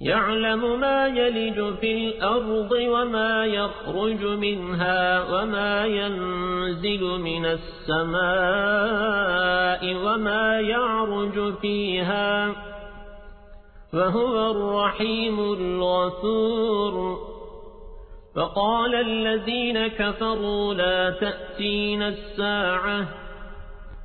يعلم ما يلج في الأرض وما يخرج منها وما ينزل من السماء وما يعرج فيها وهو الرحيم الغفور. فقال الذين كفروا لا تأتين الساعة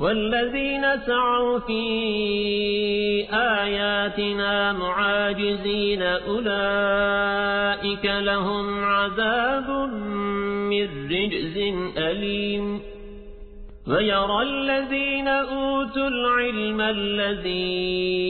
والذين سعوا في آياتنا معاجزين أولئك لهم عذاب من رجز أليم. ويرى الذين أوتوا العلم الذي